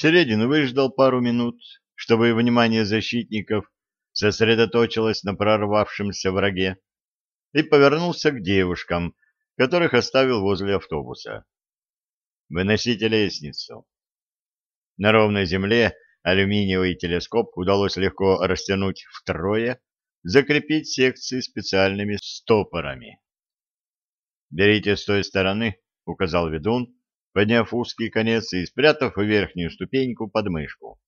Середин выждал пару минут, чтобы внимание защитников сосредоточилось на прорвавшемся враге, и повернулся к девушкам, которых оставил возле автобуса. «Выносите лестницу». На ровной земле алюминиевый телескоп удалось легко растянуть втрое, закрепить секции специальными стопорами. «Берите с той стороны», — указал ведун, подняв узкий конец и спрятав верхнюю ступеньку под мышку.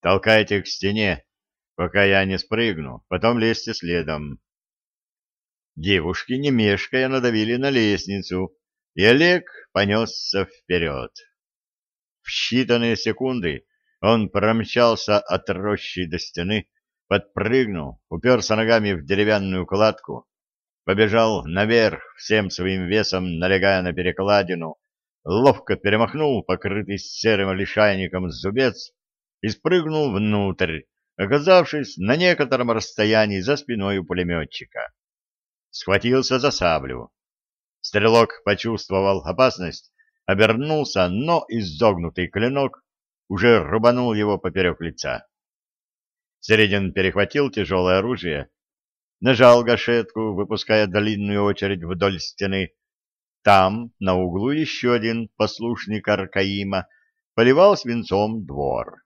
«Толкайте к стене, пока я не спрыгну, потом лезьте следом». Девушки, не мешкая, надавили на лестницу, и Олег понесся вперед. В считанные секунды он промчался от рощи до стены, подпрыгнул, уперся ногами в деревянную кладку, побежал наверх, всем своим весом налегая на перекладину, ловко перемахнул покрытый серым лишайником зубец и спрыгнул внутрь, оказавшись на некотором расстоянии за спиной у пулеметчика. Схватился за саблю. Стрелок почувствовал опасность, обернулся, но изогнутый клинок уже рубанул его поперек лица. Середин перехватил тяжелое оружие, нажал гашетку, выпуская длинную очередь вдоль стены. Там, на углу, еще один послушник Аркаима поливал свинцом двор.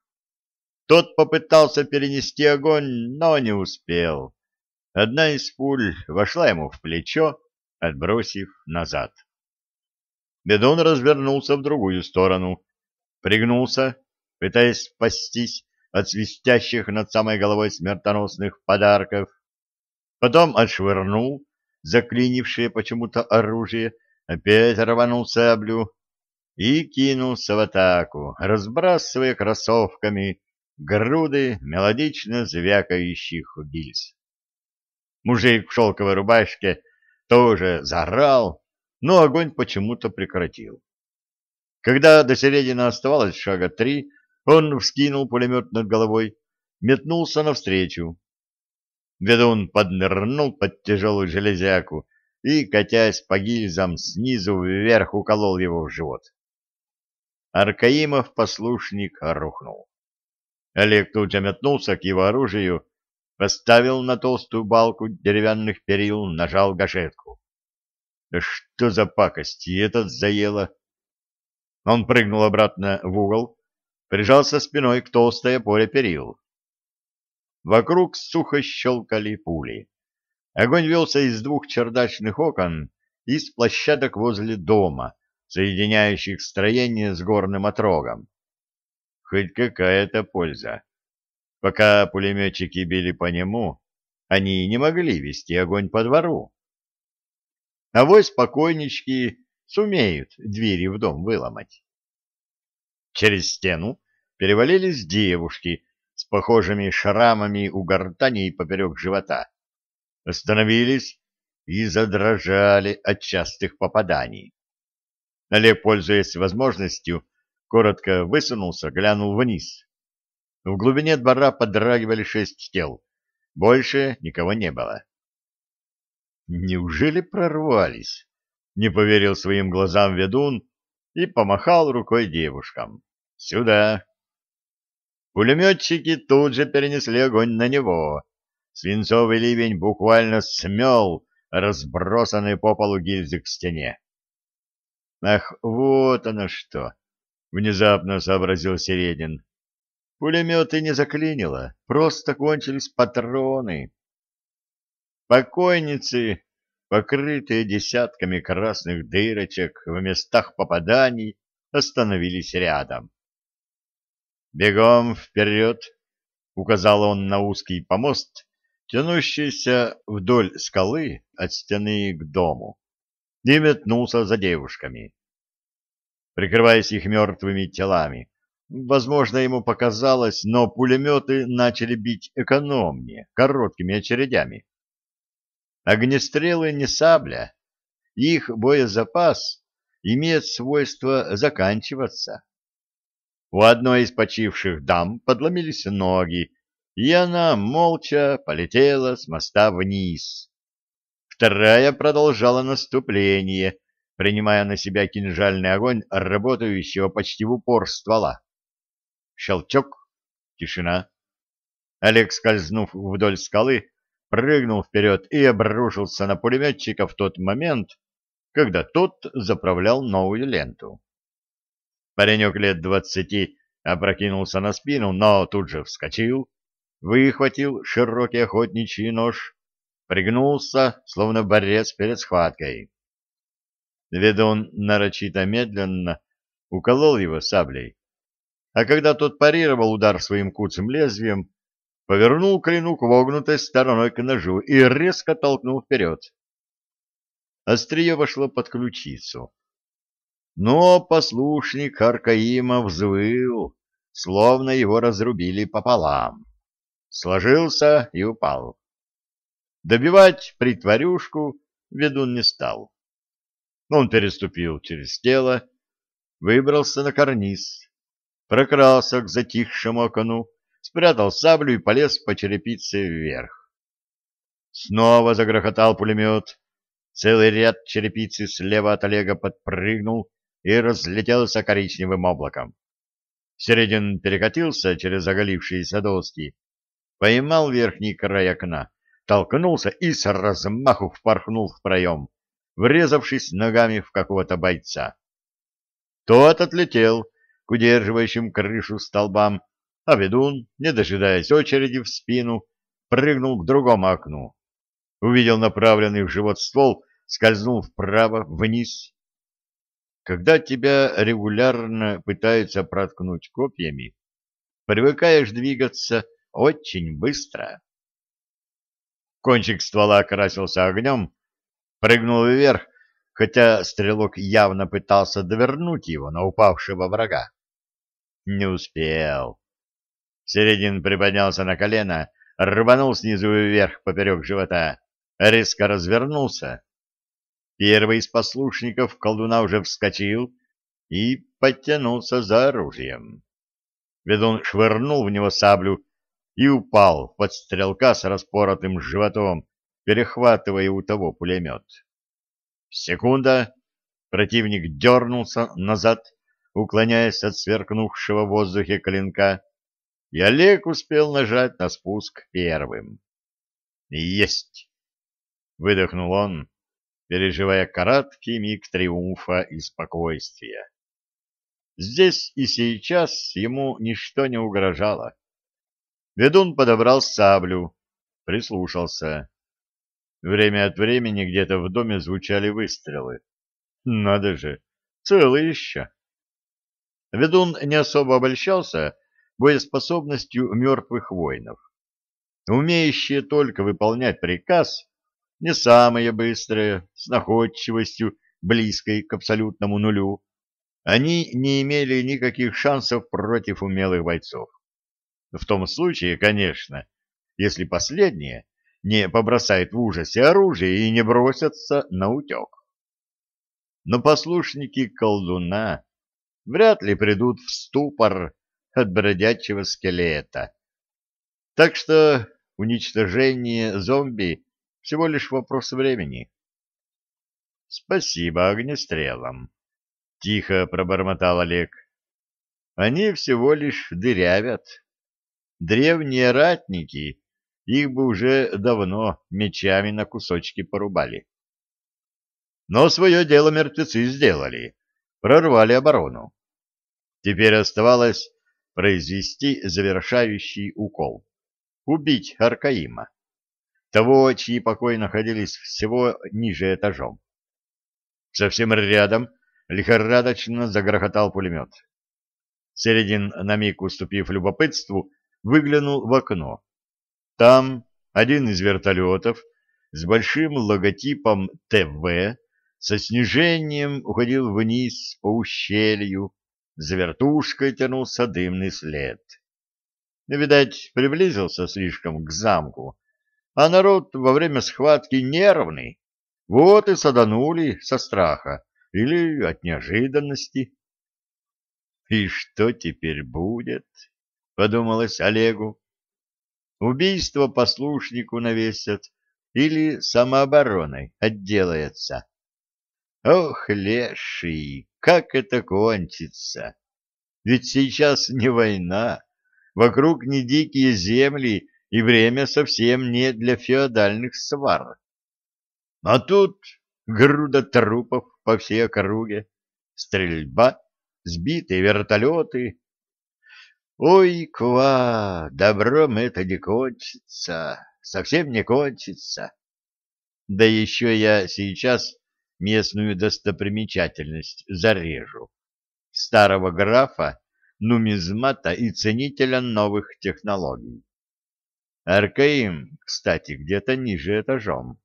Тот попытался перенести огонь, но не успел. Одна из пуль вошла ему в плечо, отбросив назад. Бедон развернулся в другую сторону, пригнулся, пытаясь спастись от свистящих над самой головой смертоносных подарков, потом отшвырнул заклинившее почему-то оружие, опять рванул саблю и кинулся в атаку, разбрасывая кроссовками груды мелодично звякающих гильз. Мужик в шелковой рубашке тоже заорал, но огонь почему-то прекратил. Когда до середины оставалось шага три, он вскинул пулемет над головой, метнулся навстречу. Ведун поднырнул под тяжелую железяку и, катясь по гильзам, снизу вверх уколол его в живот. Аркаимов послушник рухнул. Олег тут же метнулся к его оружию, поставил на толстую балку деревянных перил, нажал гашетку. Да что за пакость, и этот заело. Он прыгнул обратно в угол, прижался спиной к толстой опоре перил. Вокруг сухо щелкали пули. Огонь велся из двух чердачных окон и с площадок возле дома, соединяющих строение с горным отрогом. Хоть какая-то польза. Пока пулеметчики били по нему, они не могли вести огонь по двору. А вось покойнички сумеют двери в дом выломать. Через стену перевалились девушки с похожими шрамами у гортани и поперек живота. Остановились и задрожали от частых попаданий. Олег, пользуясь возможностью, коротко высунулся, глянул вниз. В глубине двора подрагивали шесть тел. Больше никого не было. Неужели прорвались? Не поверил своим глазам ведун и помахал рукой девушкам. Сюда. Пулеметчики тут же перенесли огонь на него. Свинцовый ливень буквально смел разбросанные по полу гильзы к стене. Ах, вот оно что! Внезапно сообразил Середин. Пулеметы не заклинило, просто кончились патроны. Покойницы, покрытые десятками красных дырочек в местах попаданий, остановились рядом. «Бегом вперед!» — указал он на узкий помост, тянущийся вдоль скалы от стены к дому, и метнулся за девушками. Прикрываясь их мертвыми телами, возможно, ему показалось, но пулеметы начали бить экономнее, короткими очередями. Огнестрелы не сабля, их боезапас имеет свойство заканчиваться. У одной из почивших дам подломились ноги, и она молча полетела с моста вниз. Вторая продолжала наступление, принимая на себя кинжальный огонь работающего почти в упор ствола. Щелчок. Тишина. Олег, скользнув вдоль скалы, прыгнул вперед и обрушился на пулеметчика в тот момент, когда тот заправлял новую ленту. Паренек лет двадцати опрокинулся на спину, но тут же вскочил, выхватил широкий охотничий нож, пригнулся, словно борец перед схваткой. Ведун нарочито медленно уколол его саблей, а когда тот парировал удар своим куцым лезвием, повернул клинок вогнутой стороной к ножу и резко толкнул вперед. Острие вошло под ключицу. Но послушник Аркаима взвыл, словно его разрубили пополам. Сложился и упал. Добивать притворюшку ведун не стал. Он переступил через тело, выбрался на карниз, прокрался к затихшему окну, спрятал саблю и полез по черепице вверх. Снова загрохотал пулемет. Целый ряд черепицы слева от Олега подпрыгнул и разлетелся коричневым облаком. Середин перекатился через оголившиеся доски, поймал верхний край окна, толкнулся и с размаху впорхнул в проем, врезавшись ногами в какого-то бойца. Тот отлетел к удерживающим крышу столбам, а ведун, не дожидаясь очереди в спину, прыгнул к другому окну. Увидел направленный в живот ствол, скользнул вправо, вниз. Когда тебя регулярно пытаются проткнуть копьями, привыкаешь двигаться очень быстро. Кончик ствола окрасился огнем, прыгнул вверх, хотя стрелок явно пытался довернуть его на упавшего врага. Не успел. Середин приподнялся на колено, рванул снизу вверх поперек живота, резко развернулся. Первый из послушников колдуна уже вскочил и подтянулся за оружием. Ведун швырнул в него саблю и упал под стрелка с распоротым животом, перехватывая у того пулемет. Секунда, противник дернулся назад, уклоняясь от сверкнувшего в воздухе клинка, и Олег успел нажать на спуск первым. «Есть!» — выдохнул он, переживая короткий миг триумфа и спокойствия. Здесь и сейчас ему ничто не угрожало. Ведун подобрал саблю, прислушался. Время от времени где-то в доме звучали выстрелы. Надо же, целый еще. Ведун не особо обольщался боеспособностью мертвых воинов. Умеющие только выполнять приказ, не самые быстрые, с находчивостью, близкой к абсолютному нулю, они не имели никаких шансов против умелых бойцов. В том случае, конечно, если последние не побросают в ужасе оружие и не бросятся на утек. Но послушники колдуна вряд ли придут в ступор от бродячего скелета. Так что уничтожение зомби всего лишь вопрос времени. Спасибо огнестрелам, тихо пробормотал Олег. Они всего лишь дырявят. Древние ратники их бы уже давно мечами на кусочки порубали. Но свое дело мертвецы сделали прорвали оборону. Теперь оставалось произвести завершающий укол. Убить Аркаима, того, чьи покои находились всего ниже этажом. Совсем рядом лихорадочно загрохотал пулемет. Середин, на миг уступив любопытству, выглянул в окно. Там один из вертолетов с большим логотипом ТВ со снижением уходил вниз по ущелью, за вертушкой тянулся дымный след. Видать, приблизился слишком к замку, а народ во время схватки нервный, вот и саданули со страха или от неожиданности. «И что теперь будет?» — подумалось Олегу. «Убийство послушнику навесят или самообороной отделается?» Ох, леший, как это кончится! Ведь сейчас не война, вокруг не дикие земли, и время совсем не для феодальных свар. А тут груда трупов по всей округе, стрельба, сбитые вертолеты. Ой, Ква, добром это не кончится, совсем не кончится. Да еще я сейчас местную достопримечательность зарежу. Старого графа, нумизмата и ценителя новых технологий. Аркаим, кстати, где-то ниже этажом.